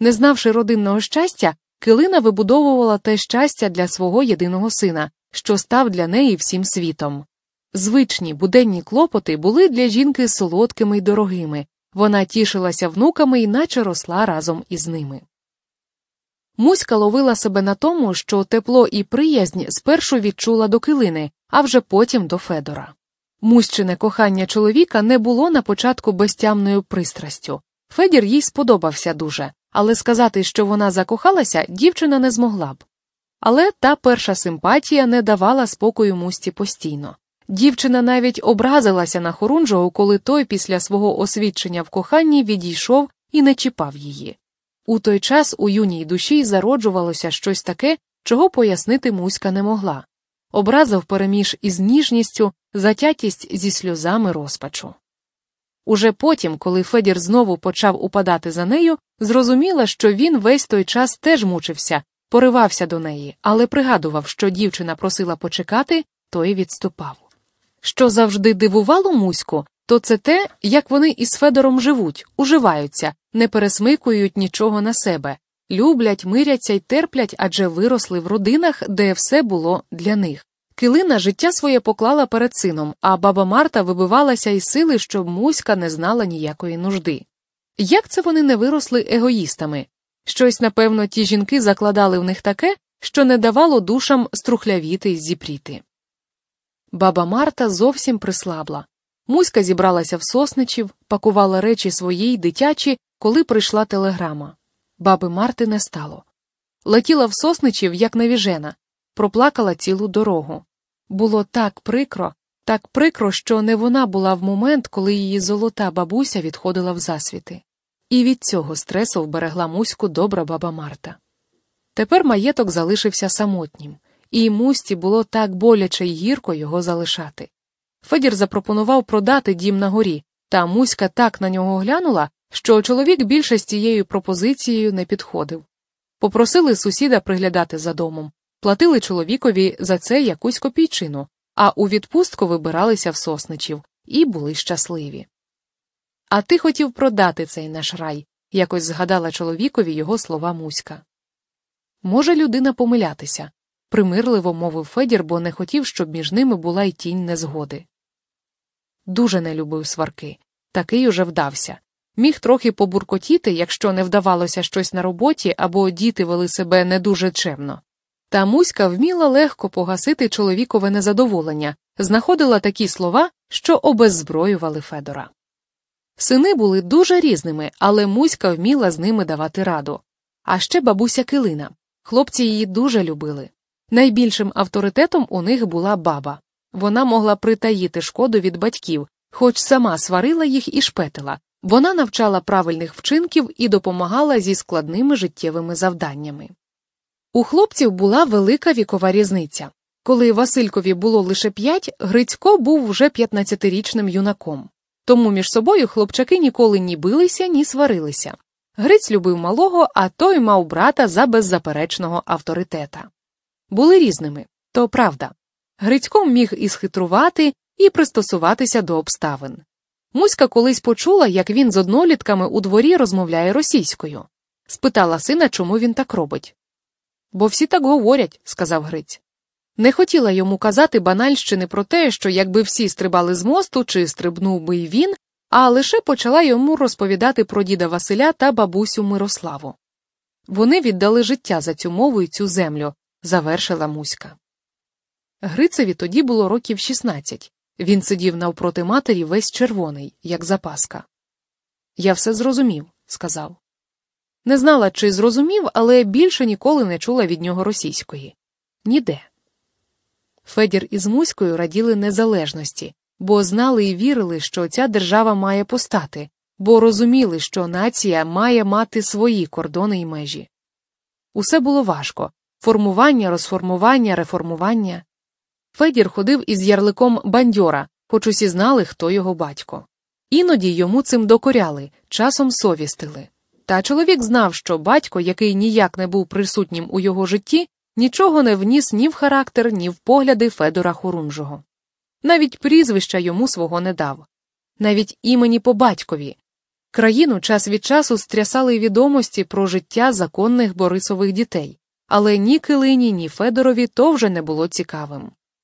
Не знавши родинного щастя, Килина вибудовувала те щастя для свого єдиного сина, що став для неї всім світом. Звичні буденні клопоти були для жінки солодкими й дорогими, вона тішилася внуками і наче росла разом із ними. Муська ловила себе на тому, що тепло і приязнь спершу відчула до килини, а вже потім до Федора. Мущине кохання чоловіка не було на початку безтямною пристрастю. Федір їй сподобався дуже, але сказати, що вона закохалася, дівчина не змогла б. Але та перша симпатія не давала спокою мусті постійно. Дівчина навіть образилася на Хорунжого, коли той після свого освідчення в коханні відійшов і не чіпав її. У той час у юній душі зароджувалося щось таке, чого пояснити Муська не могла. Образив переміж із ніжністю, затятість зі сльозами розпачу. Уже потім, коли Федір знову почав упадати за нею, зрозуміла, що він весь той час теж мучився, поривався до неї, але пригадував, що дівчина просила почекати, то й відступав. Що завжди дивувало Муську, то це те, як вони із Федором живуть, уживаються, не пересмикують нічого на себе, люблять, миряться й терплять, адже виросли в родинах, де все було для них. Килина життя своє поклала перед сином, а баба Марта вибивалася із сили, щоб Муська не знала ніякої нужди. Як це вони не виросли егоїстами? Щось, напевно, ті жінки закладали в них таке, що не давало душам струхлявіти й зіпріти. Баба Марта зовсім прислабла. Муська зібралася в сосничів, пакувала речі свої й дитячі, коли прийшла телеграма. Баби Марти не стало. Летіла в сосничів, як навіжена, проплакала цілу дорогу. Було так прикро, так прикро, що не вона була в момент, коли її золота бабуся відходила в засвіти. І від цього стресу вберегла Муську добра баба Марта. Тепер маєток залишився самотнім, і мусті було так боляче й гірко його залишати. Федір запропонував продати дім на горі, та Муська так на нього глянула, що чоловік більше з цією пропозицією не підходив. Попросили сусіда приглядати за домом, платили чоловікові за це якусь копійчину, а у відпустку вибиралися в сосничів і були щасливі. А ти хотів продати цей наш рай, якось згадала чоловікові його слова Муська. Може людина помилятися, примирливо мовив Федір, бо не хотів, щоб між ними була й тінь незгоди. Дуже не любив сварки, такий уже вдався. Міг трохи побуркотіти, якщо не вдавалося щось на роботі або діти вели себе не дуже чемно. Та Муська вміла легко погасити чоловікове незадоволення, знаходила такі слова, що обеззброювали Федора. Сини були дуже різними, але Муська вміла з ними давати раду. А ще бабуся Килина. Хлопці її дуже любили. Найбільшим авторитетом у них була баба. Вона могла притаїти шкоду від батьків, хоч сама сварила їх і шпетила. Вона навчала правильних вчинків і допомагала зі складними життєвими завданнями. У хлопців була велика вікова різниця. Коли Василькові було лише п'ять, Грицько був вже 15-річним юнаком. Тому між собою хлопчаки ніколи ні билися, ні сварилися. Гриць любив малого, а той мав брата за беззаперечного авторитета. Були різними, то правда. Грицько міг і схитрувати, і пристосуватися до обставин. Муська колись почула, як він з однолітками у дворі розмовляє російською. Спитала сина, чому він так робить. Бо всі так говорять, сказав Гриць. Не хотіла йому казати банальщини про те, що якби всі стрибали з мосту чи стрибнув би й він, а лише почала йому розповідати про діда Василя та бабусю Мирославу. Вони віддали життя за цю мову і цю землю, завершила Муська. Грицеві тоді було років 16. Він сидів навпроти матері весь червоний, як запаска. Я все зрозумів, сказав. Не знала, чи зрозумів, але більше ніколи не чула від нього російської. Ніде. Федір із Муською раділи незалежності, бо знали і вірили, що ця держава має постати, бо розуміли, що нація має мати свої кордони й межі. Усе було важко формування, розформування, реформування. Федір ходив із ярликом бандьора, хоч усі знали, хто його батько. Іноді йому цим докоряли, часом совістили. Та чоловік знав, що батько, який ніяк не був присутнім у його житті, нічого не вніс ні в характер, ні в погляди Федора Хорунжого. Навіть прізвища йому свого не дав, навіть імені по батькові. Країну час від часу стрясали відомості про життя законних Борисових дітей, але ні Килині, ні Федорові то вже не було цікавим.